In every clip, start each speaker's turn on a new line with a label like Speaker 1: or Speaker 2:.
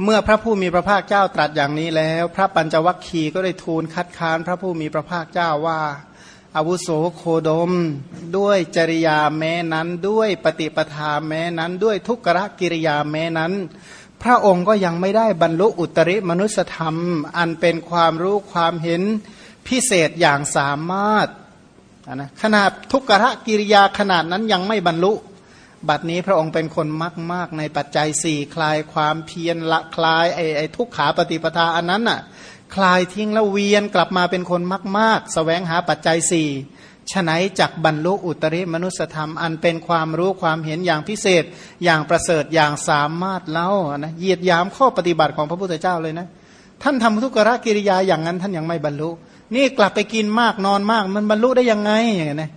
Speaker 1: เมื่อพระผู้มีพระภาคเจ้าตรัสอย่างนี้แล้ว พระปัญจวัคคีย์ก็ได้ทูลคัดค้านพระผู้มีพระภาคเจ้าว่าอาวุโสโคดม ด้วยจริยาแม้นั้นด้วยปฏิปทาแม้นั้น ด้วยทุกขกิริยาแม้นั้น พระองค์ก็ยังไม่ได้บรรลุอุตริมนุสธรรม อันเป็นความรู้ความเห็นพิเศษอย่างสามารถนะขนาดทุกขกิริยาขนาดนั้นยังไม่บรรลุ บัดนี้พระองค์เป็นคนมากมากในปัจจัยสี่คลายความเพียรละคลายไอ้ไอ้ทุกขาปฏิปทาอันนั้นน่ะคลายทิ้งแล้วเวียนกลับมาเป็นคนมากๆสแสวงหาปัจจัยสี่ฉนัยจักบรรลุอุตริมนุสธรรม อันเป็นความรู้ความเห็นอย่างพิเศษ อย่างประเสริฐอย่างสามารถเล่านะเยียดยามข้อปฏิบัติของพระพุทธเจ้าเลยนะท่านทำทุกขกิริยาอย่างนั้นท่านยังไม่บรรลุ นี่กลับไปกินมากนอนมากมันบรรลุได้ยังไงอย่างนี้นะ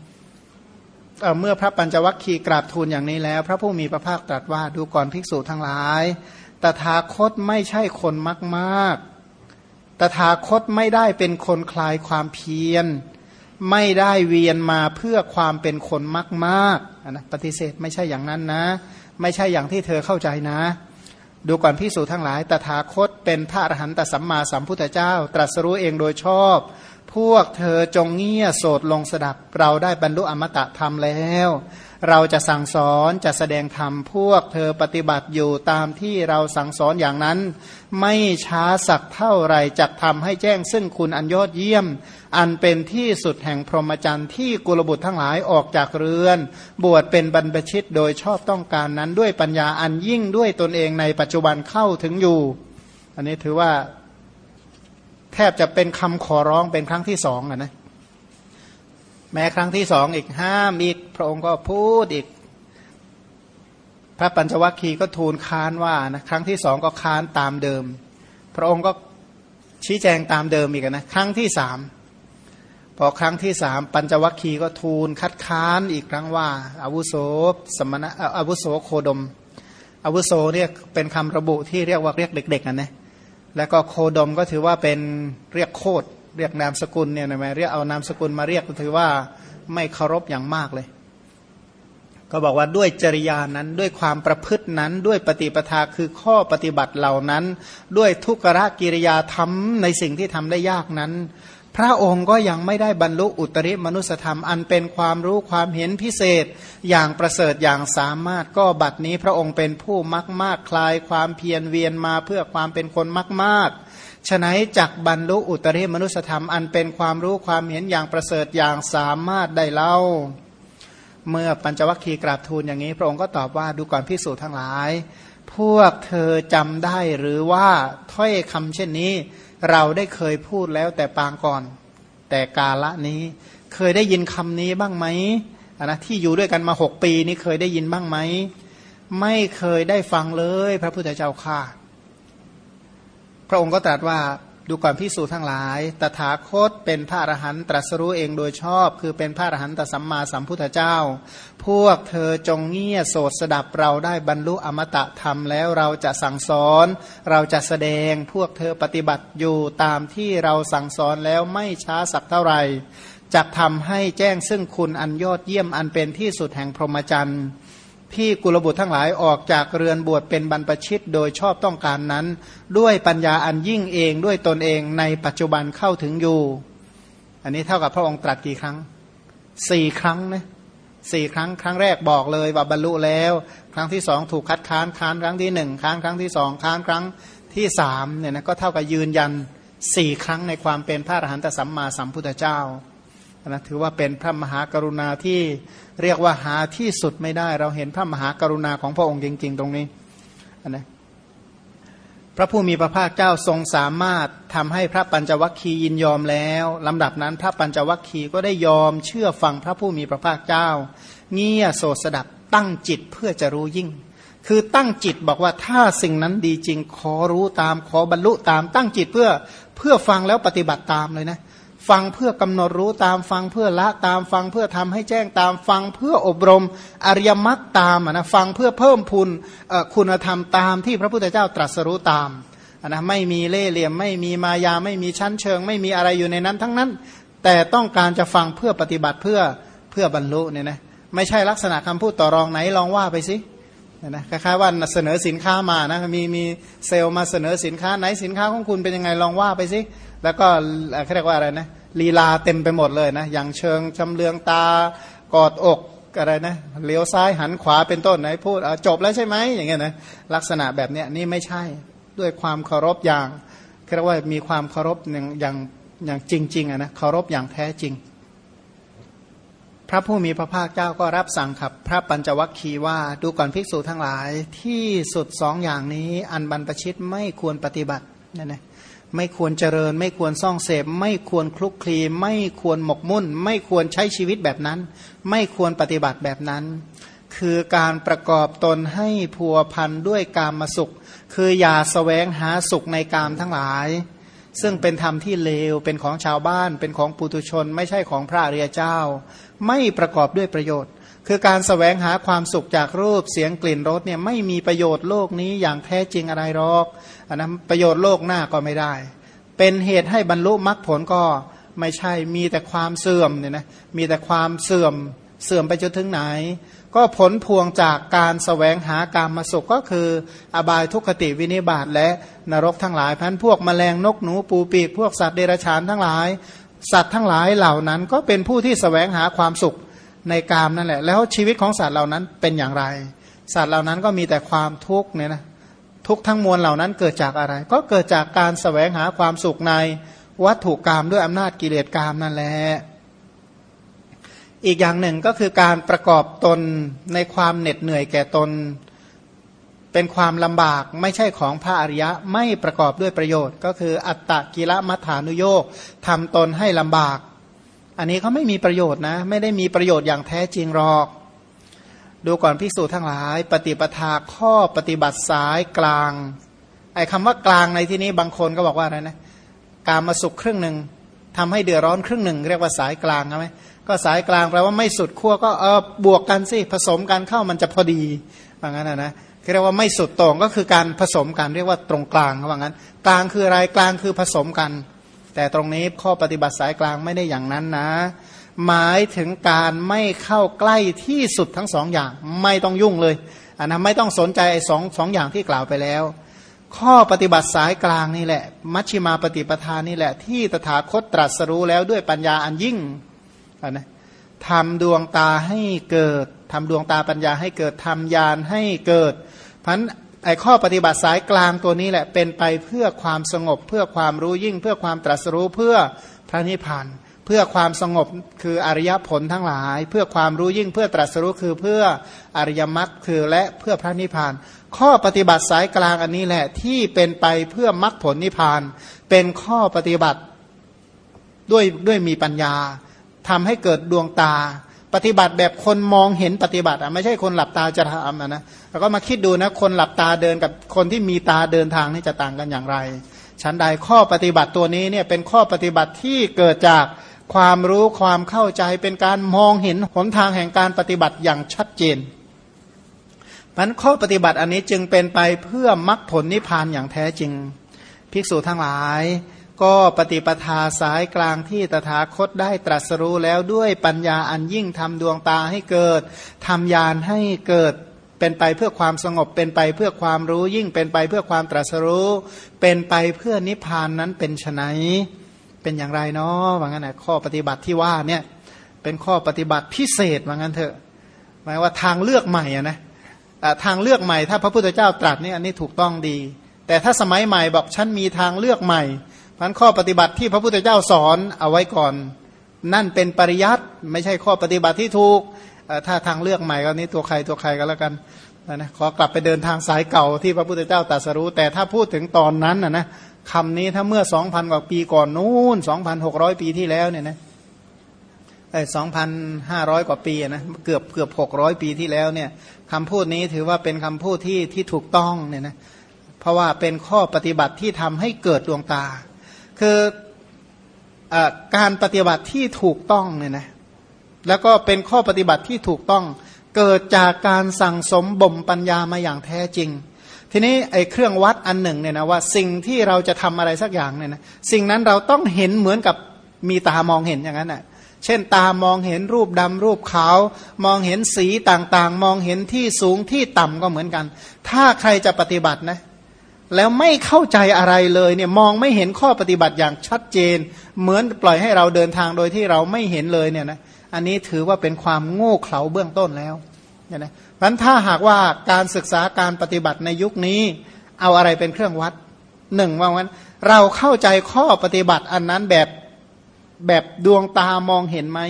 Speaker 1: เมื่อพระปัญจวัคคีย์กราบทูลอย่างนี้แล้ว พระผู้มีพระภาคตรัสว่าดูก่อนภิกษุทั้งหลาย ตถาคตไม่ใช่คนมากมากตถาคตไม่ได้เป็นคนคลายความเพียร ไม่ได้เวียนมาเพื่อความเป็นคนมากมากนะปฏิเสธไม่ใช่อย่างนั้นนะ ไม่ใช่อย่างที่เธอเข้าใจนะ ดูก่อนพิสูจทั้งหลาย ตถาคตเป็นพระอรหันตสัมมาสัมพุทธเจ้า ตรัสรู้เองโดยชอบ พวกเธอจงเงี่ยโสดลงสดับ เราได้บรรลุอมตะธรรมแล้ว เราจะสั่งสอนจะแสดงธรรมพวกเธอปฏิบัติอยู่ตามที่เราสั่งสอนอย่างนั้น ไม่ช้าสักเท่าไรจะทำให้แจ้งซึ่งคุณอันยอดเยี่ยม อันเป็นที่สุดแห่งพรหมจรรย์ที่กุลบุตรทั้งหลายออกจากเรือน บวชเป็นบรรพชิตโดยชอบต้องการนั้นด้วยปัญญาอันยิ่งด้วยตนเองในปัจจุบันเข้าถึงอยู่ อันนี้ถือว่า แทบจะเป็นคำขอร้องเป็นครั้งที่สองนะแม้ครั้งที่สองอีกห้ามอีกพระองค์ก็พูดอีก พระปัญจวัคคีย์ก็ทูลค้านว่านะครั้งที่สองก็ค้านตามเดิม พระองค์ก็ชี้แจงตามเดิมอีกนะครั้งที่สามพอครั้งที่สามปัญจวัคคีย์ก็ทูลคัดค้านอีกครั้งว่าอาวุโสสมณะอาวุโสโคดมอาวุโสเนี่ยเป็นคำระบุที่เรียกว่าเรียกเด็กๆนะนะ แล้วก็โคดมก็ถือว่าเป็นเรียกโคดเรียกนามสกุลเนี่ยนะเรียกเอานามสกุลมาเรียกก็ถือว่าไม่เคารพอย่างมากเลย ก็บอกว่าด้วยจริยานั้นด้วยความประพฤตินั้นด้วยปฏิปทาคือข้อปฏิบัติเหล่านั้น ด้วยทุกรกิริยาทำในสิ่งที่ทำได้ยากนั้น พระองค์ก็ยังไม่ได้บรรลุอุตริมนุสธรรม อันเป็นความรู้ความเห็นพิเศษ อย่างประเสริฐอย่างสามารถก็บัดนี้พระองค์เป็นผู้มักมากคลายความเพียรเวียนมาเพื่อความเป็นคนมากมากฉะนัยจักบรรลุอุตริมนุสธรรม อันเป็นความรู้ความเห็นอย่างประเสริฐอย่างสามารถได้เล่า เมื่อปัญจวัคคีย์กราบทูลอย่างนี้ พระองค์ก็ตอบว่าดูก่อนพิสูจน์ทั้งหลาย พวกเธอจำได้หรือว่าถ้อยคำเช่นนี้ เราได้เคยพูดแล้วแต่ปางก่อน แต่กาละนี้ เคยได้ยินคำนี้บ้างไหมนะที่อยู่ด้วยกันมาหกปีนี้เคยได้ยินบ้างไหมไม่เคยได้ฟังเลย พระพุทธเจ้าค่ะพระองค์ก็ตรัสว่า ดูก่อนพิสูจน์ทั้งหลาย ตถาคตเป็นพระอรหันตรัสรู้เองโดยชอบ คือเป็นพระอรหันตสัมมาสัมพุทธเจ้า พวกเธอจงเงียยโสดสดับเราได้บรรลุอมตะธรรมแล้วเราจะสั่งสอน เราจะแสดง พวกเธอปฏิบัติอยู่ตามที่เราสั่งสอนแล้วไม่ช้าสักเท่าไหร่จะทำให้แจ้งซึ่งคุณอันยอดเยี่ยมอันเป็นที่สุดแห่งพรหมจรรย์ ที่กุลบุตรทั้งหลายออกจากเรือนบวชเป็นบรรพชิตโดยชอบต้องการนั้น ด้วยปัญญาอันยิ่งเองด้วยตนเองในปัจจุบันเข้าถึงอยู่ อันนี้เท่ากับพระองค์ตรัสกี่ครั้งสี่ครั้งนะสี่ครั้งครั้งแรกบอกเลยว่าบรรลุแล้ว ครั้งที่สองถูกคัดค้านค้านครั้งที่หนึ่งค้านครั้งที่สองค้านครั้งที่สามเนี่ยนะก็เท่ากับยืนยันสี่ครั้งในความเป็นพระอรหันตสัมมาสัมพุทธเจ้า นะถือว่าเป็นพระมหากรุณาที่เรียกว่าหาที่สุดไม่ได้ เราเห็นพระมหากรุณาของพระองค์จริง ๆ ตรงนี้นะพระผู้มีพระภาคเจ้าทรงสามารถทำให้พระปัญจวัคคียินยอมแล้วลำดับนั้นพระปัญจวัคคีย์ก็ได้ยอมเชื่อฟังพระผู้มีพระภาคเจ้า เงี่ยโสสดับตั้งจิตเพื่อจะรู้ยิ่ง คือตั้งจิตบอกว่าถ้าสิ่งนั้นดีจริงขอรู้ตามขอบรรลุตาม ตั้งจิตเพื่อเพื่อฟังแล้วปฏิบัติตามเลยนะ ฟังเพื่อกำหนดรู้ตามฟังเพื่อละตามฟังเพื่อทำให้แจ้งตามฟังเพื่ออบรม อริยมรรคตามนะฟังเพื่อเพิ่มพูนคุณธรรมตามที่พระพุทธเจ้าตรัสรู้ตามนะไม่มีเล่เหลี่ยมไม่มีมายาไม่มีชั้นเชิง ไม่มีอะไรอยู่ในนั้นทั้งนั้น แต่ต้องการจะฟังเพื่อปฏิบัติเพื่อเพื่อบรรลุเนี่ยนะไม่ใช่ลักษณะคำพูดต่อรองไหนลองว่าไปสินะคล้ายๆว่าเสนอสินค้ามานะมีมีเซลล์มาเสนอสินค้าไหนสินค้าของคุณเป็นยังไงลองว่าไปสิ แล้วก็เขาเรียกว่าอะไรนะลีลาเต็มไปหมดเลยนะอย่างเชิงชำเลืองตากอดอกอะไรนะเลี้ยวซ้ายหันขวาเป็นต้นไหนพูดจบแล้วใช่ไหมอย่างเงี้ยนะลักษณะแบบเนี้ยนี่ไม่ใช่ด้วยความเคารพอย่างเรียกว่ามีความเคารพอย่างอย่างอย่างจริงๆอะนะเคารพอย่างแท้จริง พระผู้มีพระภาคเจ้าก็รับสั่งขับ พระปัญจวัคคีย์ว่าดูก่อนภิกษุทั้งหลายที่สุดสองอย่างนี้อันบรรพชิตไม่ควรปฏิบัตินั่นนะ ไม่ควรเจริญ ไม่ควรซ่องเสพ ไม่ควรคลุกคลี ไม่ควรหมกมุ่น ไม่ควรใช้ชีวิตแบบนั้น ไม่ควรปฏิบัติแบบนั้น คือการประกอบตนให้พัวพันด้วยกามมาสุข คืออย่าสแสวงหาสุขในกามทั้งหลาย ซึ่งเป็นธรรมที่เลวเป็นของชาวบ้าน เป็นของปุถุชน ไม่ใช่ของพระอริยเจ้า ไม่ประกอบด้วยประโยชน์ คือการสแสวงหาความสุขจากรูปเสียงกลิ่นรสเนี่ยไม่มีประโยชน์โลกนี้อย่างแท้จริงอะไรหรอกอันนั้นประโยชน์โลกหน้าก็ไม่ได้ เป็นเหตุให้บรรลุมรรคผลก็ไม่ใช่มีแต่ความเสื่อมเนี่ยนะมีแต่ความเสื่อมเสื่อมไปจนถึงไหน ก็ผลพวงจากการสแสวงหาการมาสุขก็คือ อบายทุกขติวินิบาตและนรกทั้งหลายพันพวกมแมลงนกหนูปูปีกพวกสัตว์เดรัจฉานทั้งหลาย สัตว์ทั้งหลายเหล่านั้นก็เป็นผู้ที่สแสวงหาความสุข ในกามนั่นแหละ แล้วชีวิตของสัตว์เหล่านั้นเป็นอย่างไร สัตว์เหล่านั้นก็มีแต่ความทุกข์เนี่ยนะทุกทั้งมวลเหล่านั้นเกิดจากอะไร ก็เกิดจากการสแสวงหาความสุขในวัตถุกรรมด้วยอำนาจกิเลสกรรมนั่นแหละอีกอย่างหนึ่งก็คือการประกอบตนในความเหน็ดเหนื่อยแก่ตน เป็นความลำบากไม่ใช่ของพระอริยะไม่ประกอบด้วยประโยชน์ ก็คืออัตตกิละมัฐานุโยกทำตนให้ลำบาก อันนี้เขาไม่มีประโยชน์นะ ไม่ได้มีประโยชน์อย่างแท้จริงหรอก ดูก่อนพิสูจทั้งหลาย ปฏิปทาข้อปฏิบัติสายกลาง ไอ้คำว่ากลางในที่นี้บางคนก็บอกว่าอะไรนะ การมาสุขครึ่งหนึ่งทำให้เดือดร้อนครึ่งหนึ่ง เรียกว่าสายกลางใช่ไหมก็สายกลางแปลว่าไม่สุดขั้วก็เออบวกกันสิผสมกันเข้ามันจะพอดีว่างั้นนะนะเรียกว่าไม่สุดตรงก็คือการผสมกันเรียกว่าตรงกลางว่างั้น กลางคืออะไรกลางคือผสมกัน แต่ตรงนี้ข้อปฏิบัติสายกลางไม่ได้อย่างนั้นนะ หมายถึงการไม่เข้าใกล้ที่สุดทั้งสองอย่าง ไม่ต้องยุ่งเลยอันนั้นไม่ต้องสนใจสองสองอย่างที่กล่าวไปแล้ว ข้อปฏิบัติสายกลางนี่แหละ มัชฌิมาปฏิปทานนี่แหละ ที่ตถาคตตรัสรู้แล้วด้วยปัญญาอันยิ่งนะทำดวงตาให้เกิดทำดวงตาปัญญาให้เกิดทำญาณให้เกิดพัน ไอข้อปฏิบัติสายกลางตัวนี้แหละเป็นไปเพื่อความสงบ เพื่อความรู้ยิ่ง เพื่อความตรัสรู้เพื่อพระนิพพานเพื่อความสงบคืออริยผลทั้งหลาย เพื่อความรู้ยิ่งเพื่อตรัสรู้คือเพื่ออริยมรรคคือและเพื่อพระนิพพาน ข้อปฏิบัติสายกลางอันนี้แหละที่เป็นไปเพื่อมรรคผลนิพพาน เป็นข้อปฏิบัติด้วยด้วยมีปัญญาทำให้เกิดดวงตา ปฏิบัติแบบคนมองเห็นปฏิบัติอะไม่ใช่คนหลับตาจะทำนะแล้วก็มาคิดดูนะคนหลับตาเดินกับคนที่มีตาเดินทางนี่จะต่างกันอย่างไรชั้นใดข้อปฏิบัติตัวนี้เนี่ยเป็นข้อปฏิบัติที่เกิดจากความรู้ความเข้าใจเป็นการมองเห็นหนทางแห่งการปฏิบัติอย่างชัดเจนมันข้อปฏิบัติอันนี้จึงเป็นไปเพื่อมรักผลนิพพานอย่างแท้จริง ภิกษุทั้งหลาย ก็ปฏิปทาสายกลางที่ตถาคตได้ตรัสรู้แล้วด้วยปัญญาอันยิ่งทำดวงตาให้เกิดทำยานให้เกิดเป็นไปเพื่อความสงบเป็นไปเพื่อความรู้ยิ่งเป็นไปเพื่อความตรัสรู้ เป็นไปเพื่อนิพพานนั้นเป็นไฉนเป็นอย่างไรเนาะว่างั้นนะข้อปฏิบัติที่ว่าเนี่ยเป็นข้อปฏิบัติพิเศษว่างั้นเถอะหมายว่าทางเลือกใหม่อะนะทางเลือกใหม่ถ้าพระพุทธเจ้าตรัสนี่อันนี้ถูกต้องดี แต่ถ้าสมัยใหม่บอกฉันมีทางเลือกใหม่ พันข้อปฏิบัติที่พระพุทธเจ้าสอนเอาไว้ก่อน นั่นเป็นปริยัติไม่ใช่ข้อปฏิบัติที่ถูกถ้าทางเลือกใหม่ก็นี้ตัวใครตัวใครก็แล้วกันนะขอกลับไปเดินทางสายเก่าที่พระพุทธเจ้าตรัสรู้ แต่ถ้าพูดถึงตอนนั้นนะนะคำนี้ถ้าเมื่อสองพันกว่าปีก่อนนู้นสองพันหกร้อยปีที่แล้วเนี่ยนะไอ้สองพันห้าร้อยกว่าปีนะเกือบเกือบหกร้อยปีที่แล้วเนี่ยคำพูดนี้ถือว่าเป็นคำพูดที่ที่ถูกต้องเนี่ยนะเพราะว่าเป็นข้อปฏิบัติที่ทำให้เกิดดวงตา คืออการปฏิบัติที่ถูกต้องเนี่ยนะแล้วก็เป็นข้อปฏิบัติที่ถูกต้อง เกิดจากการสั่งสมบ่มปัญญามาอย่างแท้จริง ทีนี้ไอ้เครื่องวัดอันหนึ่งเนี่ยนะว่าสิ่งที่เราจะทำอะไรสักอย่างเนี่ยนะสิ่งนั้นเราต้องเห็นเหมือนกับมีตามองเห็นอย่างนั้นอะเช่นตามองเห็นรูปดำรูปขาว มองเห็นสีต่างๆ มองเห็นที่สูงที่ต่ำก็เหมือนกัน ถ้าใครจะปฏิบัตินะ แล้วไม่เข้าใจอะไรเลยเนี่ยมองไม่เห็นข้อปฏิบัติอย่างชัดเจน เหมือนปล่อยให้เราเดินทางโดยที่เราไม่เห็นเลยเนี่ยนะอันนี้ถือว่าเป็นความโง่เขลาเบื้องต้นแล้วเนี่ยนะเพราะถ้าหากว่าการศึกษาการปฏิบัติในยุคนี้ เอาอะไรเป็นเครื่องวัดหนึ่งว่างั้นเราเข้าใจข้อปฏิบัติอันนั้นแบบแบบดวงตามองเห็นไหม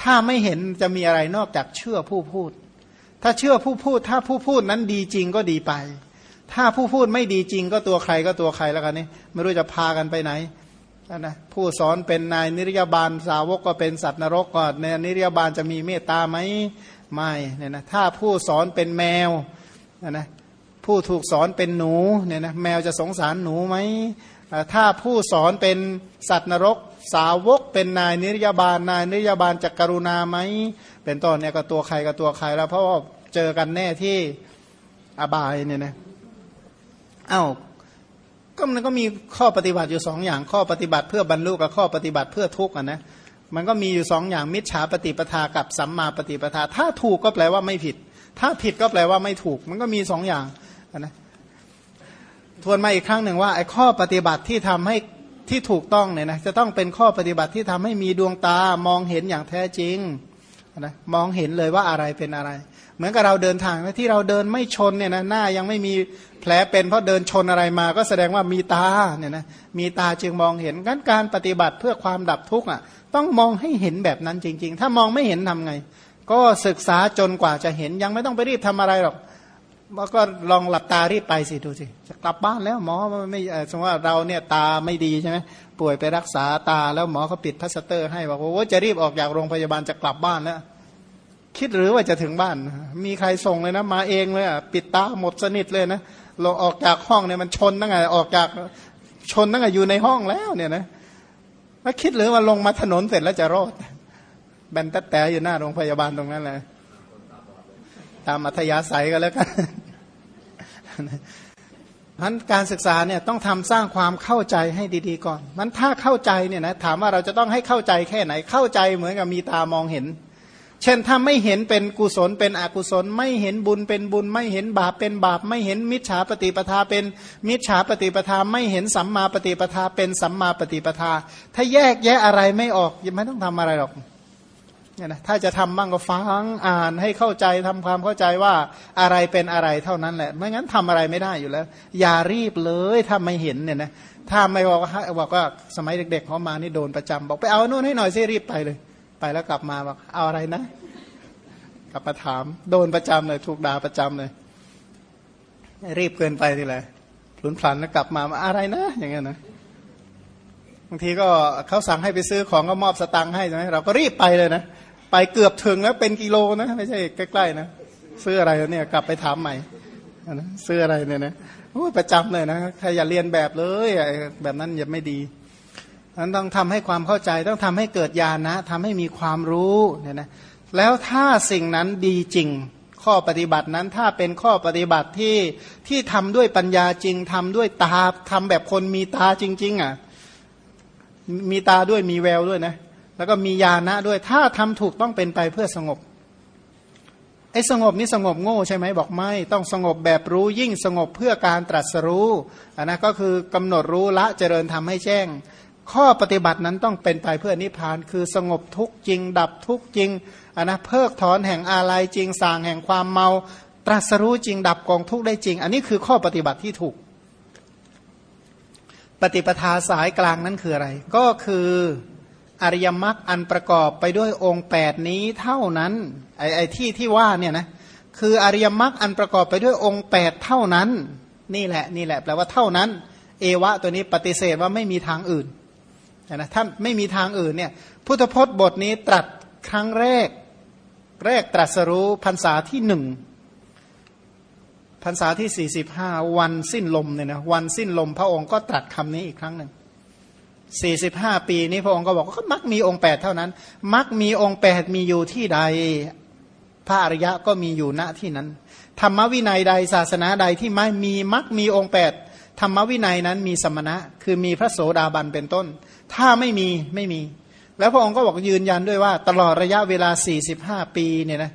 Speaker 1: ถ้าไม่เห็นจะมีอะไรนอกจากเชื่อผู้พูด ถ้าเชื่อผู้พูด ถ้าผู้พูดนั้นดีจริงก็ดีไป ถ้าผู้พูดไม่ดีจริงก็ตัวใครก็ตัวใครแล้วกันนี่ไม่รู้จะพากันไปไหนนะผู้สอนเป็นนายนิรยาบาลสาวกก็เป็นสัตว์นรกก็ในนิรยาบาลจะมีเมตตาไหมไม่เนี่ยนะถ้าผู้สอนเป็นแมวนะนะผู้ถูกสอนเป็นหนูเนี่ยนะแมวจะสงสารหนูไหมถ้าผู้สอนเป็นสัตว์นรก สาวกเป็นนายนิรยาบาลนายนิรยาบาลจะกรุณาไหมเป็นต้นเนี่ยก็ตัวใครกับตัวใครแล้วเพราะว่าเจอกันแน่ที่อบายเนี่ยนะ อา้าวก็มันก็มีข้อปฏิบัติอยู่สองอย่างข้อปฏิบัติเพื่อบรรลุกับข้อปฏิบัติเพื่อทุกข์อะนะมันก็มีอยู่สองอย่างมิจฉาปฏิปทากับสัมมาปฏิปทา ถ้าถูกก็แปลว่าไม่ผิด ถ้าผิดก็แปลว่าไม่ถูก มันก็มีสองอย่างนะทวนมาอีกครั้งหนึ่งว่าไอ้ข้อปฏิบัติที่ทำให้ที่ถูกต้องเนี่ยนะจะต้องเป็นข้อปฏิบัติที่ทำให้มีดวงตามองเห็นอย่างแท้จริงนะมองเห็นเลยว่าอะไรเป็นอะไร เหมือนกับเราเดินทางนะที่เราเดินไม่ชนเนี่ยนะหน้ายังไม่มีแผลเป็นเพราะเดินชนอะไรมา ก็แสดงว่ามีตาเนี่ยนะมีตาจึงมองเห็นงั้นการปฏิบัติเพื่อความดับทุกข์อะต้องมองให้เห็นแบบนั้นจริง ๆ ถ้ามองไม่เห็นทำไง ก็ศึกษาจนกว่าจะเห็นยังไม่ต้องไปรีบทำอะไรหรอกก็ลองหลับตารีบไปสิดูสิจะกลับบ้านแล้วหมอไม่สมมติว่าเราเนี่ยตาไม่ดีใช่ไหมป่วยไปรักษาตาแล้วหมอเขาปิดพลาสเตอร์ ให้บอกว่าจะรีบออกจากโรงพยาบาลจะกลับบ้านแล้ว คิดหรือว่าจะถึงบ้าน มีใครส่งเลยนะ มาเองเลยอะปิดตาหมดสนิทเลยนะลงออกจากห้องเนี่ยมันชนตั้งไงออกจากชนตั้งไงอยู่ในห้องแล้วเนี่ยนะแล้วคิดหรือว่าลงมาถนนเสร็จแล้วจะรอดแบนแต่แต่อยู่หน้าโรงพยาบาลตรงนั้นเลยตามอัธยาศัยก็แล้วกันพันการศึกษาเนี่ยต้องทำสร้างความเข้าใจให้ดีๆก่อนมันถ้าเข้าใจเนี่ยนะถามว่าเราจะต้องให้เข้าใจแค่ไหนเข้าใจเหมือนกับมีตามองเห็น เช่นถ้าไม่เห็นเป็นกุศลเป็นอกุศล ไม่เห็นบุญเป็นบุญ ไม่เห็นบาปเป็นบาป ไม่เห็นมิจฉาปฏิปทาเป็นมิจฉาปฏิปทา ไม่เห็นสัมมาปฏิปทาเป็นสัมมาปฏิปทา ถ้าแยกแยะอะไรไม่ออกยังไม่ต้องทำอะไรหรอกเนี่ยนะถ้าจะทำบ้างก็ฟังอ่านให้เข้าใจทำความเข้าใจว่าอะไรเป็นอะไรเท่านั้นแหละ ไม่งั้นทำอะไรไม่ได้อยู่แล้ว อย่ารีบเลยถ้าไม่เห็นเนี่ยนะถ้าไม่บอกว่าบอกว่าสมัยเด็กๆเขามานี่โดนประจำบอกไปเอาโน่นให้หน่อยซิรีบไปเลย ไปแล้วกลับมาบอกเอาอะไรนะ กลับมาถาม โดนประจำเลยถูกด่าประจำเลย รีบเกินไปทีไรหลุนพลันแล้วกลับมาอะไรนะ อย่างเงี้ยนะบางทีก็เขาสั่งให้ไปซื้อของก็มอบสตังค์ให้ใช่ไหมเราก็รีบไปเลยนะ ไปเกือบถึงแล้วเป็นกิโลนะ ไม่ใช่ใกล้ๆนะซื้ออะไรเนี่ย กลับไปถามใหม่นะซื้ออะไรเนี่ยนะโอ้ประจำเลยนะใครอย่าเรียนแบบเลยแบบนั้นอย่าไม่ดี นั้นต้องทำให้ความเข้าใจต้องทำให้เกิดญาณนะทำให้มีความรู้เนี่ยนะแล้วถ้าสิ่งนั้นดีจริง ข้อปฏิบัตินั้นถ้าเป็นข้อปฏิบัติที่ที่ทำด้วยปัญญาจริงทำด้วยตาทำแบบคนมีตาจริง ๆอะมีตาด้วยมีแววด้วยนะแล้วก็มีญาณะด้วยถ้าทำถูกต้องเป็นไปเพื่อสงบไอ้สงบนี่สงบโง่ใช่ไหมบอกไม่ ต้องสงบแบบรู้ยิ่งสงบเพื่อการตรัสรู้อันนะก็คือกำหนดรู้ละเจริญทำให้แจ้ง ข้อปฏิบัตินั้นต้องเป็นไปเพื่อนิพพาน คือสงบทุกจริง ดับทุกจริงอนนะเพิกถอนแห่งอาลัยจริงสางแห่งความเมาตรัสรู้จริงดับกองทุกได้จริง อันนี้คือข้อปฏิบัติที่ถูก ปฏิปทาสายกลางนั้นคืออะไร ก็คืออริยมรรคอันประกอบไปด้วยองค์ 8 นี้เท่านั้นไอ้ไอที่ที่ว่าเนี่ยนะคืออริยมรรคอันประกอบไปด้วยองค์ 8 เท่านั้น นี่แหละนี่แหละแปลว่าเท่านั้น เอวะตัวนี้ปฏิเสธว่าไม่มีทางอื่น นะถ้าไม่มีทางอื่นเนี่ยพุทธพจน์บทนี้ตรัสครั้งแรก แรกตรัสรู้พรรษาที่หนึ่งพรรษาที่สี่สิบห้าวันสิ้นลมเนี่ยนะวันสิ้นลมพระองค์ก็ตรัสคำนี้อีกครั้งหนึ่งสี่สิบห้าปีนี้พระองค์ก็บอกว่ามักมีองค์แปดเท่านั้น มักมีองค์แปดมีอยู่ที่ใด พระอริยะก็มีอยู่ณที่นั้น ธรรมวินัยใดศาสนาใดที่ไม่มีมักมีองค์แปดธรรมวินัยนั้นมีสมณะ คือมีพระโสดาบันเป็นต้น ถ้าไม่มีไม่มี แล้วพระองค์ก็บอกยืนยันด้วยว่า ตลอดระยะเวลา 45 ปีเนี่ยนะ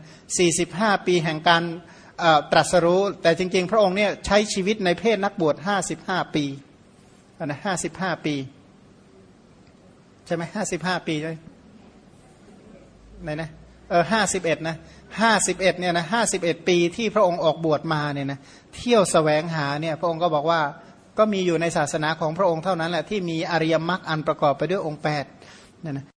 Speaker 1: 45 ปีแห่งการตรัสรู้ แต่จริง ๆ พระองค์เนี่ยใช้ชีวิตในเพศนักบวช 55 ปีนะ55 ปี ใช่ไหม55 ปีใช่ไหมไหนนะเออ51 นะ51เนี่ยนะ51ปีที่พระองค์ออกบวชมาเนี่ยนะเที่ยวสแสวงหาเนี่ยพระองค์ก็บอกว่า ก็มีอยู่ในศาสนาของพระองค์เท่านั้นแหละที่มีอริยมรรคอันประกอบไปด้วยองค์8เนี่ยนะ